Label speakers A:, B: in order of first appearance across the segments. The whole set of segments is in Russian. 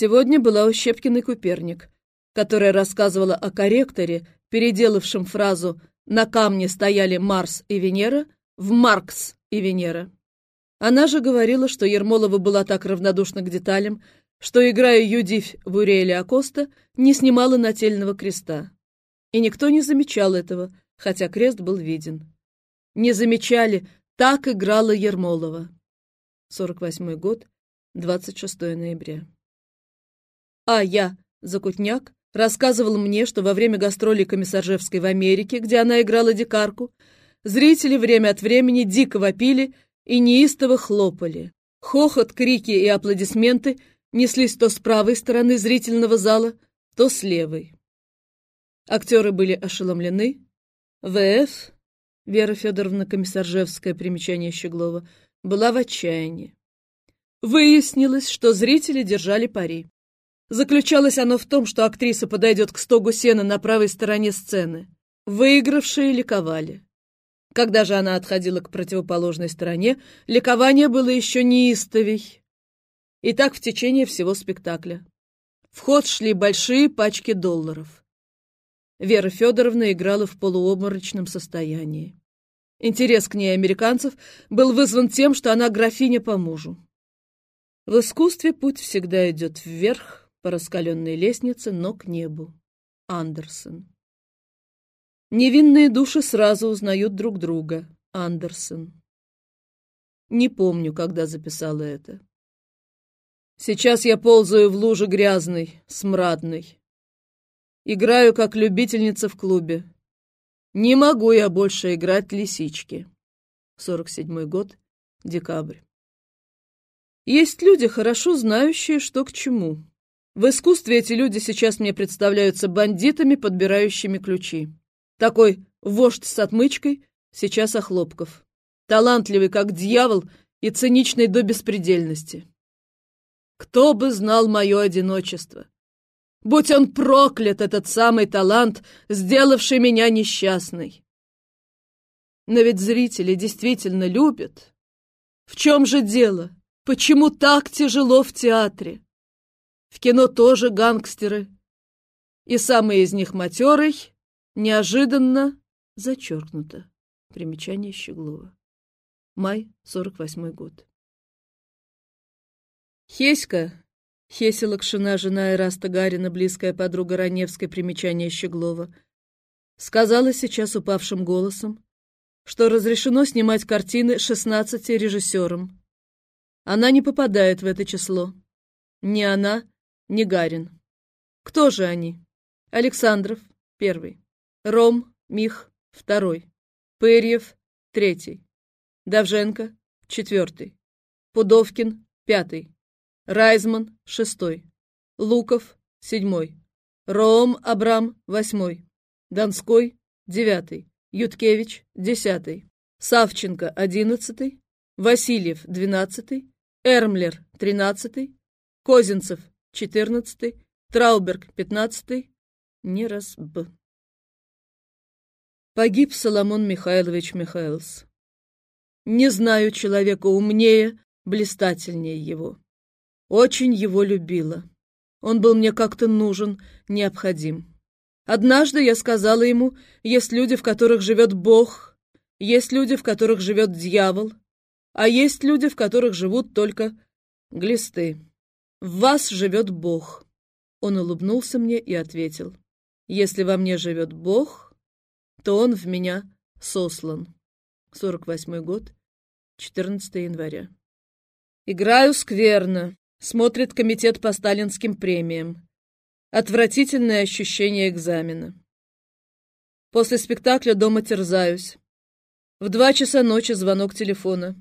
A: Сегодня была у Щепкиной Куперник, которая рассказывала о корректоре, переделавшем фразу «на камне стояли Марс и Венера» в «Маркс и Венера». Она же говорила, что Ермолова была так равнодушна к деталям, что, играя Юдивь в Уриэле Акоста, не снимала нательного креста. И никто не замечал этого, хотя крест был виден. Не замечали, так играла Ермолова. 48 год, 26 ноября. А я, Закутняк, рассказывал мне, что во время гастролей Комиссаржевской в Америке, где она играла дикарку, зрители время от времени дико вопили и неистово хлопали. Хохот, крики и аплодисменты неслись то с правой стороны зрительного зала, то с левой. Актеры были ошеломлены. В.Ф. Вера Федоровна Комиссаржевская, примечание Щеглова, была в отчаянии. Выяснилось, что зрители держали пари. Заключалось оно в том, что актриса подойдет к стогу сена на правой стороне сцены. Выигравшие ликовали. Когда же она отходила к противоположной стороне, ликование было еще неистовей. И так в течение всего спектакля. В ход шли большие пачки долларов. Вера Федоровна играла в полуобморочном состоянии. Интерес к ней американцев был вызван тем, что она графиня по мужу. В искусстве путь всегда идет вверх, по раскаленной лестнице, но к небу. Андерсон. Невинные души сразу узнают друг друга. Андерсон. Не помню, когда записала это. Сейчас я ползаю в луже грязной, смрадной. Играю как любительница в клубе. Не могу я больше играть лисички. 47 год, декабрь. Есть люди, хорошо знающие, что к чему. В искусстве эти люди сейчас мне представляются бандитами, подбирающими ключи. Такой вождь с отмычкой, сейчас Охлопков. Талантливый, как дьявол, и циничный до беспредельности. Кто бы знал мое одиночество? Будь он проклят, этот самый талант, сделавший меня несчастной. Но ведь зрители действительно любят. В чем же дело? Почему так тяжело в театре? В кино тоже гангстеры. И самый из них матерый, неожиданно зачеркнуто. Примечание Щеглова. Май, 48 год. Хеська, Хеся Лакшина, жена Ираста Гарина, близкая подруга Раневской, примечание Щеглова, сказала сейчас упавшим голосом, что разрешено снимать картины 16 режиссерам. Она не попадает в это число. Ни она, Негарин. Кто же они? Александров, первый. Ром, Мих, второй. Пырьев, третий. Давженко, четвертый. Пудовкин, пятый. Райзман, шестой. Луков, седьмой. Ром Абрам, восьмой. Донской, девятый. Юткевич, десятый. Савченко, одиннадцатый. Васильев, двенадцатый. Эрмлер, тринадцатый. Козинцев, четырнадцатый, Трауберг, пятнадцатый, не раз б. Погиб Соломон Михайлович Михайлс. Не знаю человека умнее, блистательнее его. Очень его любила. Он был мне как-то нужен, необходим. Однажды я сказала ему, есть люди, в которых живет Бог, есть люди, в которых живет дьявол, а есть люди, в которых живут только глисты. В вас живет Бог. Он улыбнулся мне и ответил. Если во мне живет Бог, то он в меня сослан. 48 год, 14 января. Играю скверно. Смотрит комитет по сталинским премиям. Отвратительное ощущение экзамена. После спектакля дома терзаюсь. В два часа ночи звонок телефона.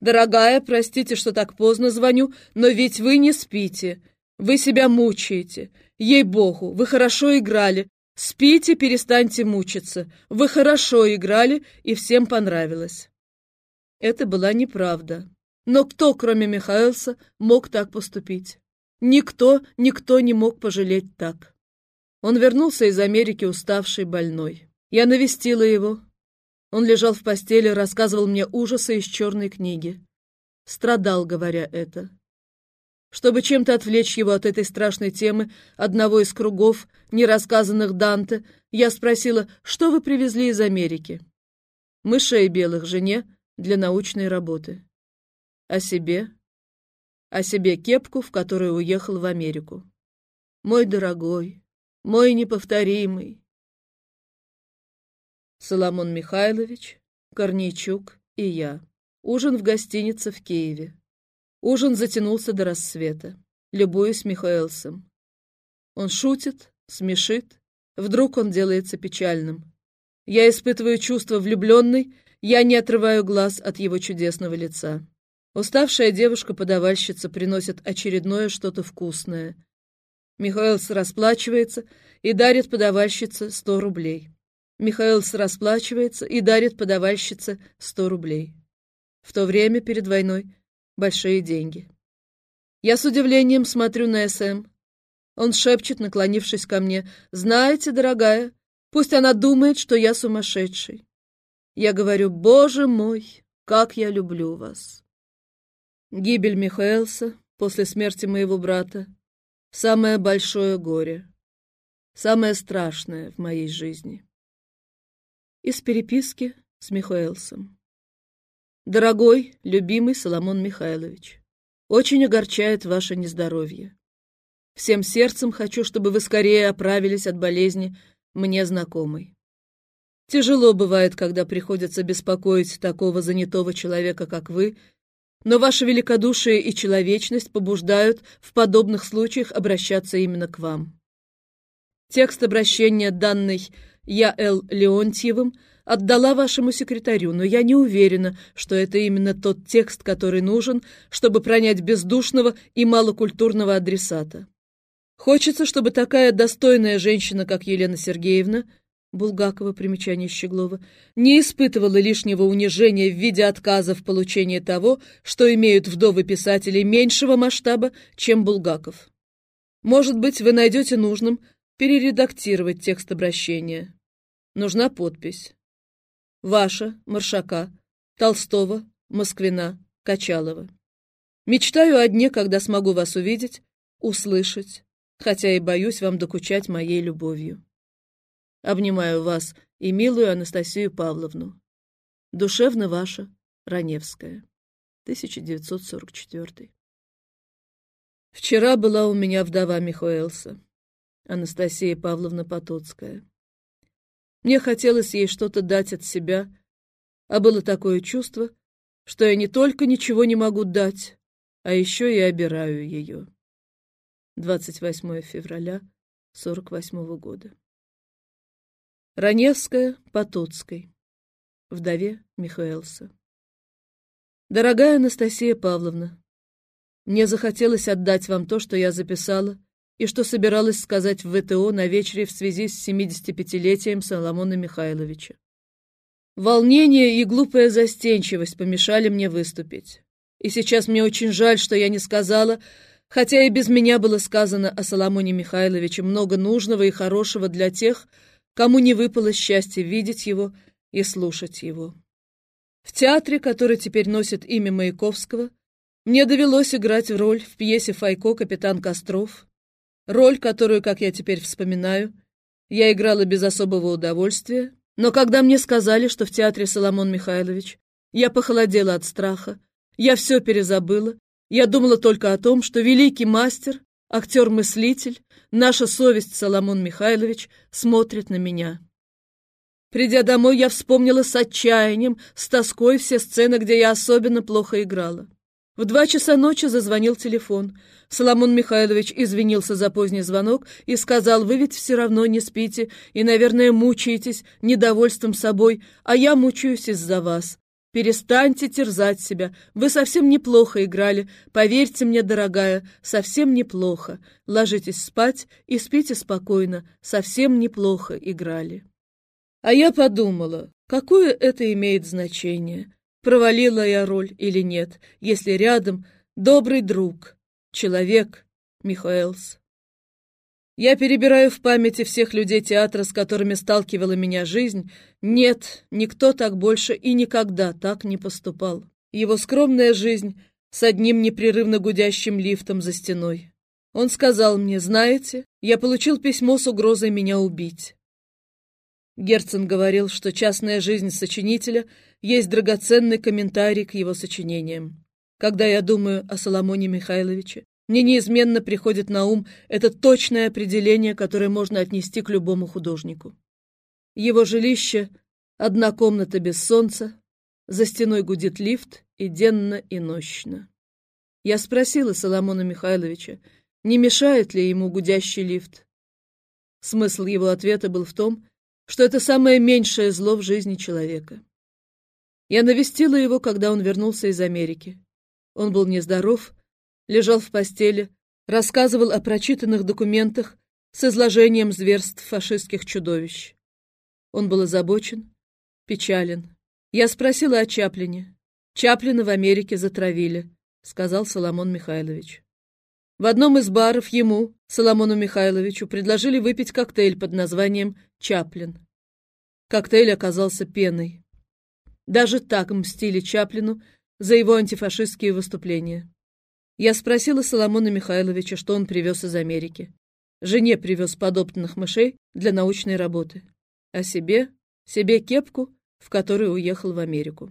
A: «Дорогая, простите, что так поздно звоню, но ведь вы не спите. Вы себя мучаете. Ей-богу, вы хорошо играли. Спите, перестаньте мучиться. Вы хорошо играли, и всем понравилось». Это была неправда. Но кто, кроме Михаэлса, мог так поступить? Никто, никто не мог пожалеть так. Он вернулся из Америки уставший, больной. Я навестила его, он лежал в постели, рассказывал мне ужасы из черной книги. Страдал, говоря это. Чтобы чем-то отвлечь его от этой страшной темы, одного из кругов, нерассказанных Данте, я спросила, что вы привезли из Америки? Мышей белых жене для научной работы. О себе? О себе кепку, в которой уехал в Америку. Мой дорогой, мой неповторимый. Соломон Михайлович, Корнейчук и я. Ужин в гостинице в Киеве. Ужин затянулся до рассвета. Любуюсь Михаэлсом. Он шутит, смешит. Вдруг он делается печальным. Я испытываю чувство влюбленной, я не отрываю глаз от его чудесного лица. Уставшая девушка-подавальщица приносит очередное что-то вкусное. Михаэлс расплачивается и дарит подавальщице сто рублей. Михаэлс расплачивается и дарит подавальщице сто рублей. В то время перед войной большие деньги. Я с удивлением смотрю на СМ. Он шепчет, наклонившись ко мне. «Знаете, дорогая, пусть она думает, что я сумасшедший». Я говорю, «Боже мой, как я люблю вас». Гибель Михаэлса после смерти моего брата — самое большое горе, самое страшное в моей жизни. Из переписки с Михаэлсом. Дорогой, любимый Соломон Михайлович, очень огорчает ваше нездоровье. Всем сердцем хочу, чтобы вы скорее оправились от болезни мне знакомой. Тяжело бывает, когда приходится беспокоить такого занятого человека, как вы, но ваше великодушие и человечность побуждают в подобных случаях обращаться именно к вам. Текст обращения, данный Я. Л. Леонтьевым, отдала вашему секретарю, но я не уверена, что это именно тот текст, который нужен, чтобы пронять бездушного и малокультурного адресата. Хочется, чтобы такая достойная женщина, как Елена Сергеевна, Булгакова, примечание Щеглова, не испытывала лишнего унижения в виде отказа в получении того, что имеют вдовы писателей меньшего масштаба, чем Булгаков. Может быть, вы найдете нужным перередактировать текст обращения. Нужна подпись. Ваша, Маршака, Толстого, Москвина, Качалова. Мечтаю о дне, когда смогу вас увидеть, услышать, хотя и боюсь вам докучать моей любовью. Обнимаю вас и милую Анастасию Павловну. Душевно ваша, Раневская. 1944. Вчера была у меня вдова Михоэлса, Анастасия Павловна Потоцкая. Мне хотелось ей что-то дать от себя, а было такое чувство, что я не только ничего не могу дать, а еще и обираю ее. 28 февраля 48 года. Раневская Потоцкой. Вдове Михаэлса. Дорогая Анастасия Павловна, мне захотелось отдать вам то, что я записала, и что собиралась сказать в ВТО на вечере в связи с 75-летием Соломона Михайловича. Волнение и глупая застенчивость помешали мне выступить. И сейчас мне очень жаль, что я не сказала, хотя и без меня было сказано о Соломоне Михайловиче много нужного и хорошего для тех, кому не выпало счастье видеть его и слушать его. В театре, который теперь носит имя Маяковского, мне довелось играть роль в пьесе Файко «Капитан Костров», Роль, которую, как я теперь вспоминаю, я играла без особого удовольствия, но когда мне сказали, что в театре Соломон Михайлович, я похолодела от страха, я все перезабыла, я думала только о том, что великий мастер, актер-мыслитель, наша совесть Соломон Михайлович смотрит на меня. Придя домой, я вспомнила с отчаянием, с тоской все сцены, где я особенно плохо играла. В два часа ночи зазвонил телефон. Соломон Михайлович извинился за поздний звонок и сказал, вы ведь все равно не спите и, наверное, мучаетесь недовольством собой, а я мучаюсь из-за вас. Перестаньте терзать себя. Вы совсем неплохо играли. Поверьте мне, дорогая, совсем неплохо. Ложитесь спать и спите спокойно. Совсем неплохо играли. А я подумала, какое это имеет значение провалила я роль или нет, если рядом добрый друг, человек Михаэлс. Я перебираю в памяти всех людей театра, с которыми сталкивала меня жизнь. Нет, никто так больше и никогда так не поступал. Его скромная жизнь с одним непрерывно гудящим лифтом за стеной. Он сказал мне, знаете, я получил письмо с угрозой меня убить. Герцен говорил, что частная жизнь сочинителя есть драгоценный комментарий к его сочинениям. Когда я думаю о Соломоне Михайловиче, мне неизменно приходит на ум это точное определение, которое можно отнести к любому художнику. Его жилище — одна комната без солнца, за стеной гудит лифт и денно, и нощно. Я спросила Соломона Михайловича, не мешает ли ему гудящий лифт. Смысл его ответа был в том, что это самое меньшее зло в жизни человека. Я навестила его, когда он вернулся из Америки. Он был нездоров, лежал в постели, рассказывал о прочитанных документах с изложением зверств фашистских чудовищ. Он был озабочен, печален. Я спросила о Чаплине. Чаплина в Америке затравили, сказал Соломон Михайлович. В одном из баров ему, Соломону Михайловичу, предложили выпить коктейль под названием «Чаплин». Коктейль оказался пеной. Даже так мстили Чаплину за его антифашистские выступления. Я спросила Соломона Михайловича, что он привез из Америки. Жене привез подопытных мышей для научной работы. А себе, себе кепку, в которой уехал в Америку.